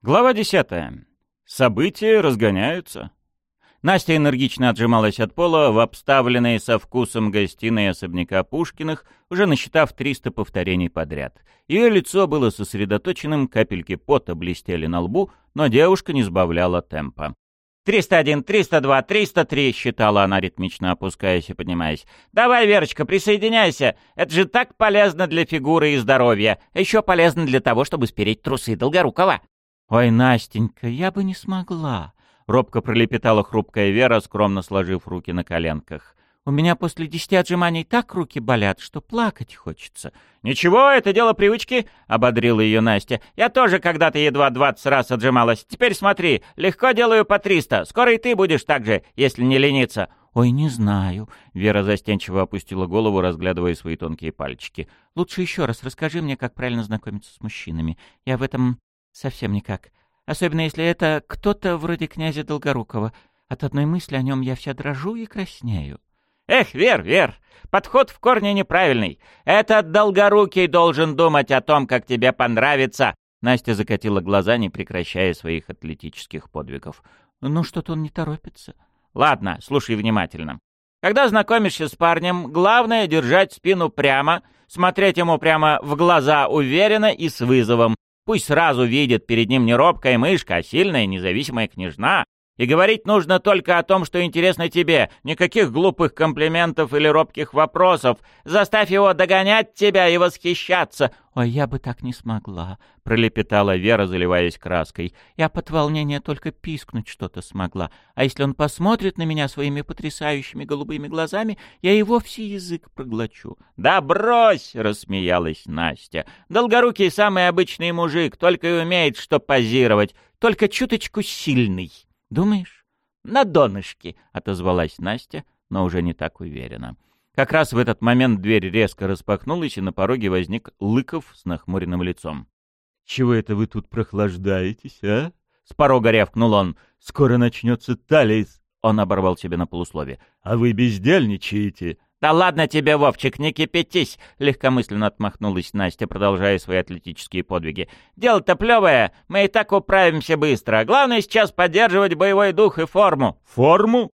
Глава десятая. События разгоняются. Настя энергично отжималась от пола в обставленной со вкусом гостиной особняка Пушкиных, уже насчитав 300 повторений подряд. Ее лицо было сосредоточенным, капельки пота блестели на лбу, но девушка не сбавляла темпа. «Триста один, триста два, триста три!» — считала она, ритмично опускаясь и поднимаясь. «Давай, Верочка, присоединяйся! Это же так полезно для фигуры и здоровья! Еще полезно для того, чтобы спереть трусы Долгорукова!» «Ой, Настенька, я бы не смогла!» — робко пролепетала хрупкая Вера, скромно сложив руки на коленках. «У меня после десяти отжиманий так руки болят, что плакать хочется». «Ничего, это дело привычки», — ободрила ее Настя. «Я тоже когда-то едва двадцать раз отжималась. Теперь смотри, легко делаю по триста. Скоро и ты будешь так же, если не лениться». «Ой, не знаю», — Вера застенчиво опустила голову, разглядывая свои тонкие пальчики. «Лучше еще раз расскажи мне, как правильно знакомиться с мужчинами. Я в этом Совсем никак. Особенно если это кто-то вроде князя Долгорукова. От одной мысли о нем я вся дрожу и краснею. Эх, Вер, Вер, подход в корне неправильный. Этот Долгорукий должен думать о том, как тебе понравится. Настя закатила глаза, не прекращая своих атлетических подвигов. Ну, что-то он не торопится. Ладно, слушай внимательно. Когда знакомишься с парнем, главное держать спину прямо, смотреть ему прямо в глаза уверенно и с вызовом, Пусть сразу видит перед ним не робкая мышка, а сильная независимая княжна. И говорить нужно только о том, что интересно тебе. Никаких глупых комплиментов или робких вопросов. Заставь его догонять тебя и восхищаться. «Ой, я бы так не смогла», — пролепетала Вера, заливаясь краской. «Я под волнения только пискнуть что-то смогла. А если он посмотрит на меня своими потрясающими голубыми глазами, я и вовсе язык проглочу». «Да брось!» — рассмеялась Настя. «Долгорукий самый обычный мужик, только и умеет что позировать, только чуточку сильный». «Думаешь?» «На донышке», — отозвалась Настя, но уже не так уверенно. Как раз в этот момент дверь резко распахнулась, и на пороге возник Лыков с нахмуренным лицом. «Чего это вы тут прохлаждаетесь, а?» С порога рявкнул он. «Скоро начнется талис!» Он оборвал себя на полуслове. «А вы бездельничаете!» «Да ладно тебе, Вовчик, не кипятись!» — легкомысленно отмахнулась Настя, продолжая свои атлетические подвиги. «Дело-то плевое, мы и так управимся быстро. Главное сейчас поддерживать боевой дух и форму». «Форму?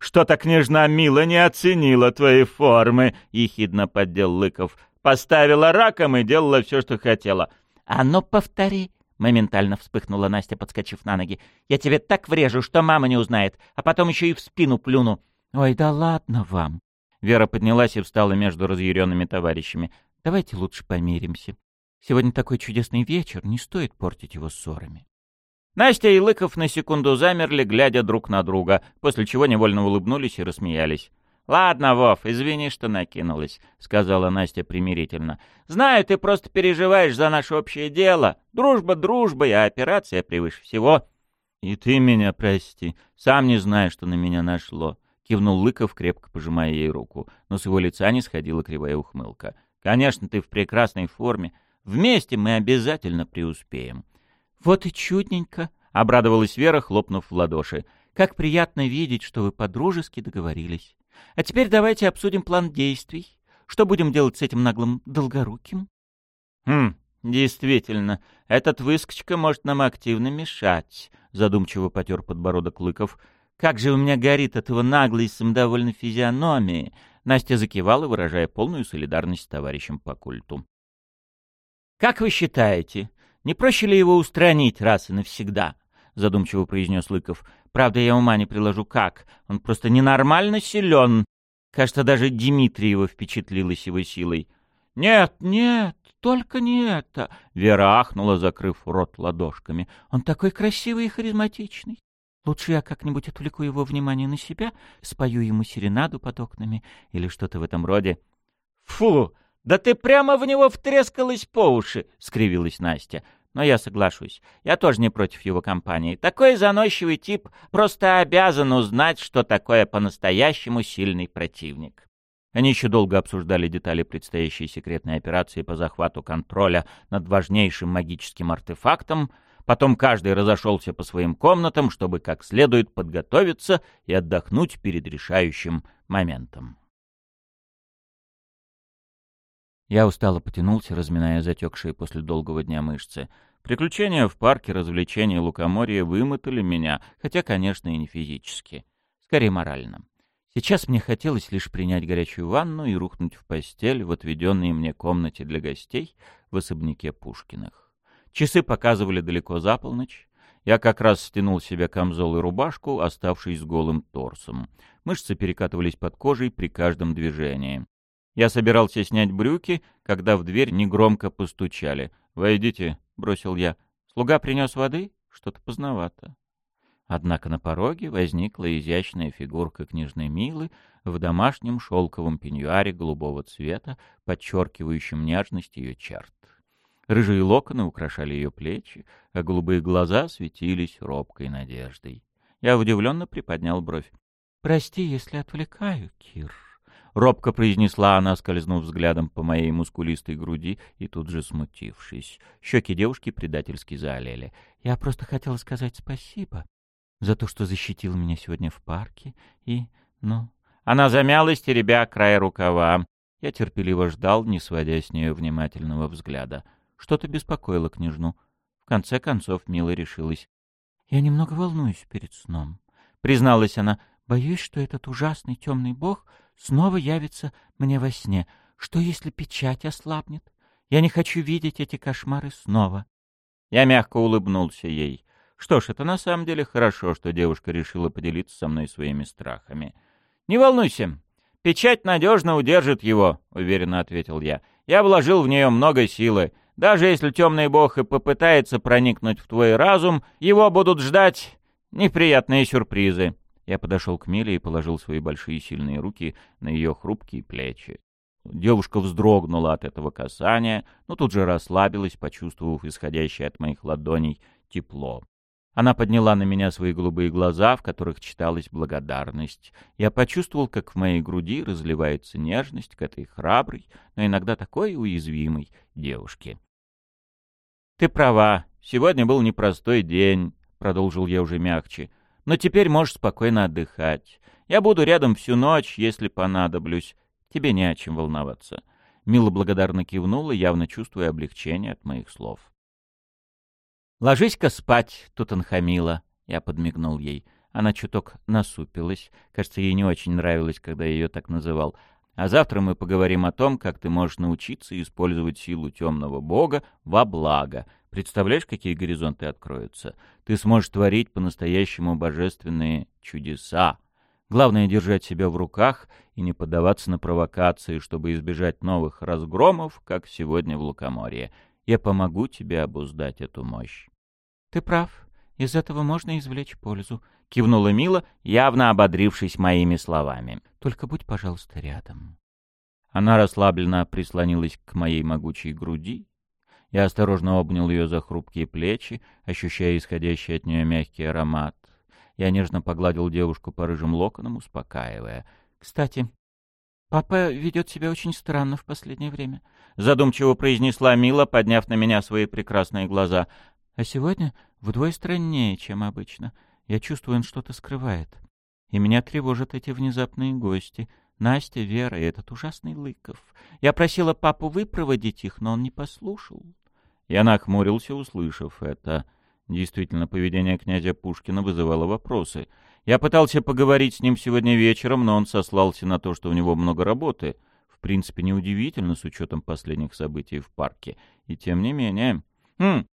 Что-то княжна Мила не оценила твои формы», — ехидно поддел Лыков. «Поставила раком и делала все, что хотела». «А ну, повтори!» — моментально вспыхнула Настя, подскочив на ноги. «Я тебе так врежу, что мама не узнает, а потом еще и в спину плюну». «Ой, да ладно вам!» Вера поднялась и встала между разъяренными товарищами. «Давайте лучше помиримся. Сегодня такой чудесный вечер, не стоит портить его ссорами». Настя и Лыков на секунду замерли, глядя друг на друга, после чего невольно улыбнулись и рассмеялись. «Ладно, Вов, извини, что накинулась», — сказала Настя примирительно. «Знаю, ты просто переживаешь за наше общее дело. Дружба дружбой, а операция превыше всего». «И ты меня прости. Сам не знаю, что на меня нашло. — кивнул Лыков, крепко пожимая ей руку, но с его лица не сходила кривая ухмылка. «Конечно, ты в прекрасной форме. Вместе мы обязательно преуспеем». «Вот и чудненько», — обрадовалась Вера, хлопнув в ладоши. «Как приятно видеть, что вы по-дружески договорились. А теперь давайте обсудим план действий. Что будем делать с этим наглым долгоруким?» «Хм, действительно, этот выскочка может нам активно мешать», — задумчиво потер подбородок Лыков, — как же у меня горит от его наглой самодовольной физиономии!» Настя закивала, выражая полную солидарность с товарищем по культу. «Как вы считаете, не проще ли его устранить раз и навсегда?» — задумчиво произнес Лыков. «Правда, я ума не приложу как. Он просто ненормально силен. Кажется, даже Дмитриева впечатлилась его силой». «Нет, нет, только не это!» — Вера ахнула, закрыв рот ладошками. «Он такой красивый и харизматичный. Лучше я как-нибудь отвлеку его внимание на себя, спою ему серенаду под окнами или что-то в этом роде. — Фу! Да ты прямо в него втрескалась по уши! — скривилась Настя. Но я соглашусь. Я тоже не против его компании. Такой заносчивый тип просто обязан узнать, что такое по-настоящему сильный противник. Они еще долго обсуждали детали предстоящей секретной операции по захвату контроля над важнейшим магическим артефактом — Потом каждый разошелся по своим комнатам, чтобы как следует подготовиться и отдохнуть перед решающим моментом. Я устало потянулся, разминая затекшие после долгого дня мышцы. Приключения в парке, развлечения лукоморья вымотали меня, хотя, конечно, и не физически. Скорее, морально. Сейчас мне хотелось лишь принять горячую ванну и рухнуть в постель в отведенной мне комнате для гостей в особняке Пушкиных. Часы показывали далеко за полночь. Я как раз стянул себе камзол и рубашку, оставшись с голым торсом. Мышцы перекатывались под кожей при каждом движении. Я собирался снять брюки, когда в дверь негромко постучали. «Войдите», — бросил я. «Слуга принес воды? Что-то поздновато». Однако на пороге возникла изящная фигурка княжны Милы в домашнем шелковом пеньюаре голубого цвета, подчеркивающем нежность ее черт. Рыжие локоны украшали ее плечи, а голубые глаза светились робкой надеждой. Я удивленно приподнял бровь. «Прости, если отвлекаю, Кир», — робко произнесла она, скользнув взглядом по моей мускулистой груди и тут же смутившись. Щеки девушки предательски заолели. «Я просто хотела сказать спасибо за то, что защитил меня сегодня в парке, и, ну...» Она замялась, теребя край рукава. Я терпеливо ждал, не сводя с нее внимательного взгляда. Что-то беспокоило княжну. В конце концов Мила решилась. «Я немного волнуюсь перед сном», — призналась она. «Боюсь, что этот ужасный темный бог снова явится мне во сне. Что, если печать ослабнет? Я не хочу видеть эти кошмары снова». Я мягко улыбнулся ей. Что ж, это на самом деле хорошо, что девушка решила поделиться со мной своими страхами. «Не волнуйся, печать надежно удержит его», — уверенно ответил я. «Я вложил в нее много силы. Даже если темный бог и попытается проникнуть в твой разум, его будут ждать неприятные сюрпризы». Я подошел к Миле и положил свои большие сильные руки на ее хрупкие плечи. Девушка вздрогнула от этого касания, но тут же расслабилась, почувствовав исходящее от моих ладоней тепло. Она подняла на меня свои голубые глаза, в которых читалась благодарность. Я почувствовал, как в моей груди разливается нежность к этой храброй, но иногда такой уязвимой девушке. «Ты права, сегодня был непростой день», — продолжил я уже мягче. «Но теперь можешь спокойно отдыхать. Я буду рядом всю ночь, если понадоблюсь. Тебе не о чем волноваться». Мила благодарно кивнула, явно чувствуя облегчение от моих слов. «Ложись-ка спать, Тутанхамила», — я подмигнул ей. Она чуток насупилась. Кажется, ей не очень нравилось, когда я ее так называл. А завтра мы поговорим о том, как ты можешь научиться использовать силу темного бога во благо. Представляешь, какие горизонты откроются? Ты сможешь творить по-настоящему божественные чудеса. Главное — держать себя в руках и не поддаваться на провокации, чтобы избежать новых разгромов, как сегодня в Лукоморье. Я помогу тебе обуздать эту мощь. «Ты прав. Из этого можно извлечь пользу», — кивнула Мила, явно ободрившись моими словами. «Только будь, пожалуйста, рядом». Она расслабленно прислонилась к моей могучей груди. Я осторожно обнял ее за хрупкие плечи, ощущая исходящий от нее мягкий аромат. Я нежно погладил девушку по рыжим локонам, успокаивая. «Кстати, папа ведет себя очень странно в последнее время», — задумчиво произнесла Мила, подняв на меня свои прекрасные глаза. А сегодня вдвое страннее, чем обычно. Я чувствую, он что-то скрывает. И меня тревожат эти внезапные гости. Настя, Вера и этот ужасный Лыков. Я просила папу выпроводить их, но он не послушал. Я нахмурился, услышав это. Действительно, поведение князя Пушкина вызывало вопросы. Я пытался поговорить с ним сегодня вечером, но он сослался на то, что у него много работы. В принципе, неудивительно с учетом последних событий в парке. И тем не менее... Хм,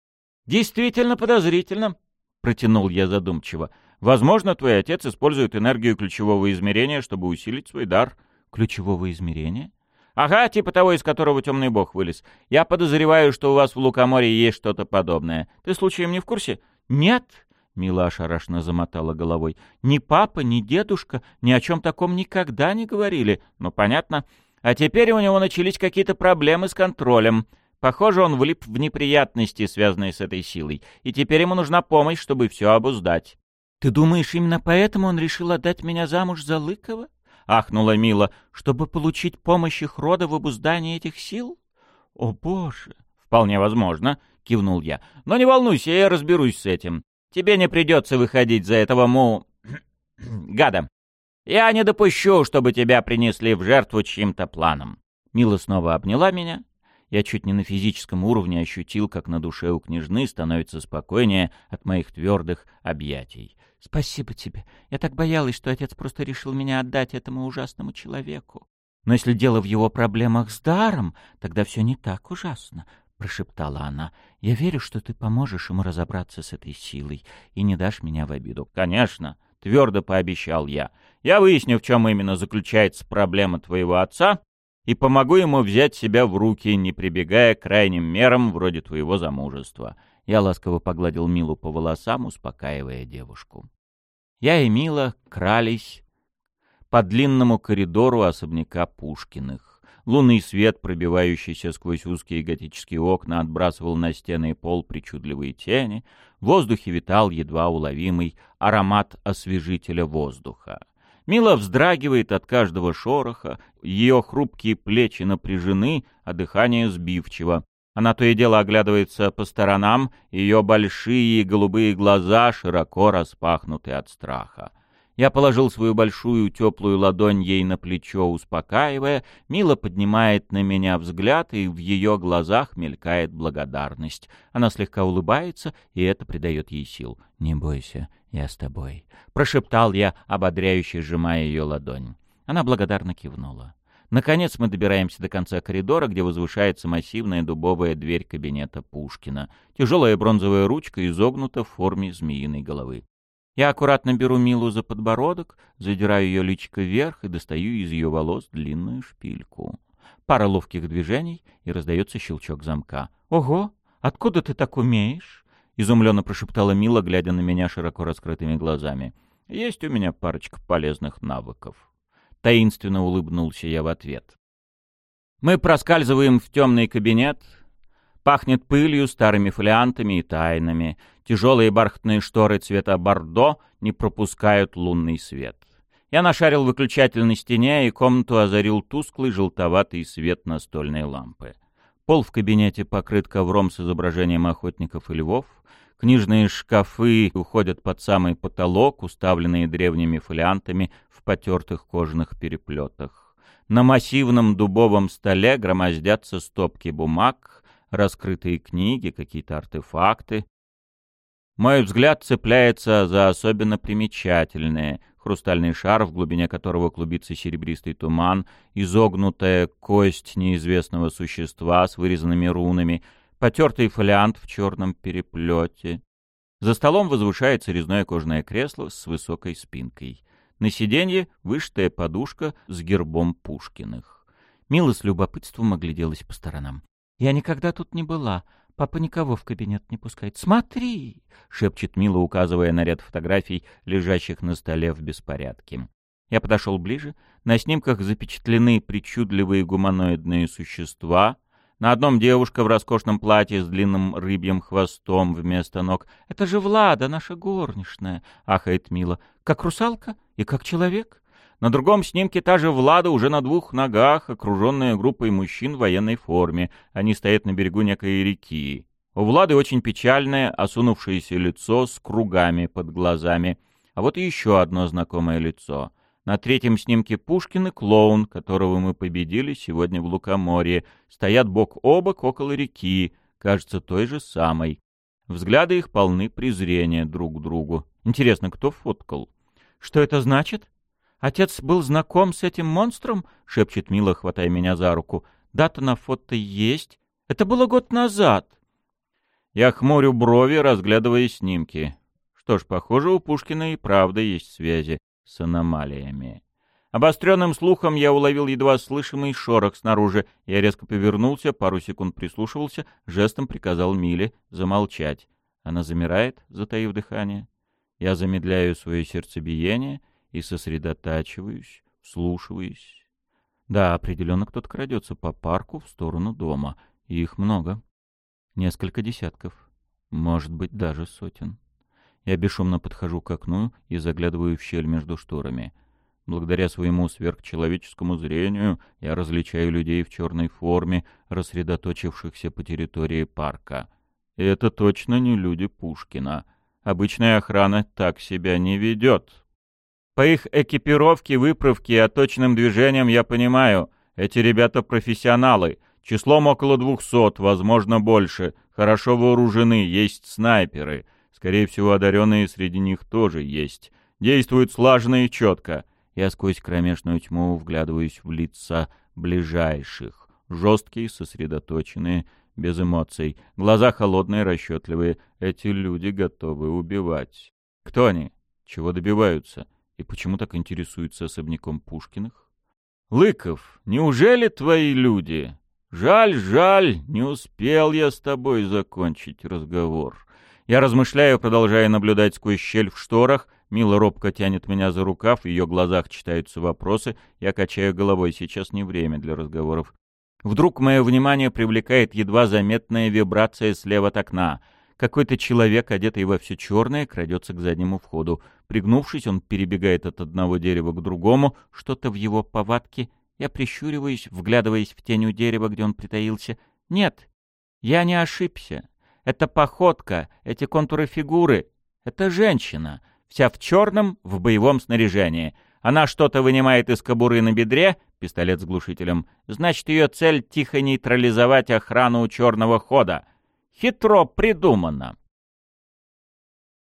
«Действительно подозрительно», — протянул я задумчиво. «Возможно, твой отец использует энергию ключевого измерения, чтобы усилить свой дар». «Ключевого измерения?» «Ага, типа того, из которого темный бог вылез. Я подозреваю, что у вас в Лукоморье есть что-то подобное. Ты случаем не в курсе?» «Нет», — Мила ошарашенно замотала головой. «Ни папа, ни дедушка ни о чем таком никогда не говорили. Ну, понятно. А теперь у него начались какие-то проблемы с контролем. Похоже, он влип в неприятности, связанные с этой силой, и теперь ему нужна помощь, чтобы все обуздать. «Ты думаешь, именно поэтому он решил отдать меня замуж за Лыкова?» — ахнула Мила. «Чтобы получить помощь их рода в обуздании этих сил?» «О, боже!» «Вполне возможно», — кивнул я. «Но не волнуйся, я разберусь с этим. Тебе не придется выходить за этого му... гада. Я не допущу, чтобы тебя принесли в жертву чьим-то планом. Мила снова обняла меня. Я чуть не на физическом уровне ощутил, как на душе у княжны становится спокойнее от моих твердых объятий. «Спасибо тебе. Я так боялась, что отец просто решил меня отдать этому ужасному человеку. Но если дело в его проблемах с даром, тогда все не так ужасно прошептала она. «Я верю, что ты поможешь ему разобраться с этой силой и не дашь меня в обиду». «Конечно», — твердо пообещал я. «Я выясню, в чем именно заключается проблема твоего отца, и помогу ему взять себя в руки, не прибегая к крайним мерам вроде твоего замужества». Я ласково погладил Милу по волосам, успокаивая девушку. Я и Мила крались по длинному коридору особняка Пушкиных. Лунный свет, пробивающийся сквозь узкие готические окна, отбрасывал на стены и пол причудливые тени. В воздухе витал едва уловимый аромат освежителя воздуха. Мила вздрагивает от каждого шороха, ее хрупкие плечи напряжены, а дыхание сбивчиво. Она то и дело оглядывается по сторонам, ее большие голубые глаза широко распахнуты от страха. Я положил свою большую теплую ладонь ей на плечо, успокаивая. Мила поднимает на меня взгляд, и в ее глазах мелькает благодарность. Она слегка улыбается, и это придает ей сил. «Не бойся, я с тобой», — прошептал я, ободряюще сжимая ее ладонь. Она благодарно кивнула. Наконец мы добираемся до конца коридора, где возвышается массивная дубовая дверь кабинета Пушкина. Тяжелая бронзовая ручка изогнута в форме змеиной головы. Я аккуратно беру Милу за подбородок, задираю ее личико вверх и достаю из ее волос длинную шпильку. Пара ловких движений, и раздается щелчок замка. «Ого! Откуда ты так умеешь?» — изумленно прошептала Мила, глядя на меня широко раскрытыми глазами. «Есть у меня парочка полезных навыков». Таинственно улыбнулся я в ответ. Мы проскальзываем в темный кабинет, Пахнет пылью, старыми фолиантами и тайнами. Тяжелые бархатные шторы цвета бордо не пропускают лунный свет. Я нашарил выключатель на стене, и комнату озарил тусклый желтоватый свет настольной лампы. Пол в кабинете покрыт ковром с изображением охотников и львов. Книжные шкафы уходят под самый потолок, уставленные древними фолиантами в потертых кожаных переплетах. На массивном дубовом столе громоздятся стопки бумаг, раскрытые книги, какие-то артефакты. Мой взгляд цепляется за особенно примечательные. Хрустальный шар, в глубине которого клубится серебристый туман, изогнутая кость неизвестного существа с вырезанными рунами, потертый фолиант в черном переплете. За столом возвышается резное кожаное кресло с высокой спинкой. На сиденье вышитая подушка с гербом Пушкиных. Мила с любопытством огляделась по сторонам. Я никогда тут не была. Папа никого в кабинет не пускает. Смотри!» — шепчет Мила, указывая на ряд фотографий, лежащих на столе в беспорядке. Я подошел ближе. На снимках запечатлены причудливые гуманоидные существа. На одном девушка в роскошном платье с длинным рыбьим хвостом вместо ног. «Это же Влада, наша горничная!» — ахает Мила. «Как русалка и как человек?» На другом снимке та же Влада уже на двух ногах, окруженная группой мужчин в военной форме. Они стоят на берегу некой реки. У Влады очень печальное, осунувшееся лицо с кругами под глазами. А вот еще одно знакомое лицо. На третьем снимке Пушкин и клоун, которого мы победили сегодня в Лукоморье, стоят бок о бок около реки, кажется, той же самой. Взгляды их полны презрения друг к другу. Интересно, кто фоткал? Что это значит? Отец был знаком с этим монстром? — шепчет Мила, хватая меня за руку. — Дата на фото есть. Это было год назад. Я хмурю брови, разглядывая снимки. Что ж, похоже, у Пушкина и правда есть связи с аномалиями. Обостренным слухом я уловил едва слышимый шорох снаружи. Я резко повернулся, пару секунд прислушивался, жестом приказал Миле замолчать. Она замирает, затаив дыхание. Я замедляю свое сердцебиение — и сосредотачиваюсь, вслушиваюсь. Да, определенно кто-то крадется по парку в сторону дома. И их много. Несколько десятков. Может быть, даже сотен. Я бесшумно подхожу к окну и заглядываю в щель между шторами. Благодаря своему сверхчеловеческому зрению я различаю людей в черной форме, рассредоточившихся по территории парка. И это точно не люди Пушкина. Обычная охрана так себя не ведет. По их экипировке, выправке и оточным движениям я понимаю, Эти ребята профессионалы. Числом около двухсот, возможно, больше. Хорошо вооружены, есть снайперы. Скорее всего, одаренные среди них тоже есть. Действуют слаженно и четко. Я сквозь кромешную тьму вглядываюсь в лица ближайших. Жесткие, сосредоточенные, без эмоций. Глаза холодные, расчетливые. Эти люди готовы убивать. Кто они? Чего добиваются? И почему так интересуются особняком Пушкиных? Лыков, неужели твои люди? Жаль, жаль, не успел я с тобой закончить разговор. Я размышляю, продолжая наблюдать сквозь щель в шторах. Мила робко тянет меня за рукав, в ее глазах читаются вопросы. Я качаю головой, сейчас не время для разговоров. Вдруг мое внимание привлекает едва заметная вибрация слева от окна. Какой-то человек, одетый во все черное, крадется к заднему входу. Пригнувшись, он перебегает от одного дерева к другому, что-то в его повадке. Я прищуриваюсь, вглядываясь в тень у дерева, где он притаился. Нет, я не ошибся. Это походка, эти контуры фигуры. Это женщина, вся в черном, в боевом снаряжении — она что-то вынимает из кобуры на бедре, пистолет с глушителем. Значит, ее цель — тихо нейтрализовать охрану у черного хода. Хитро придумано.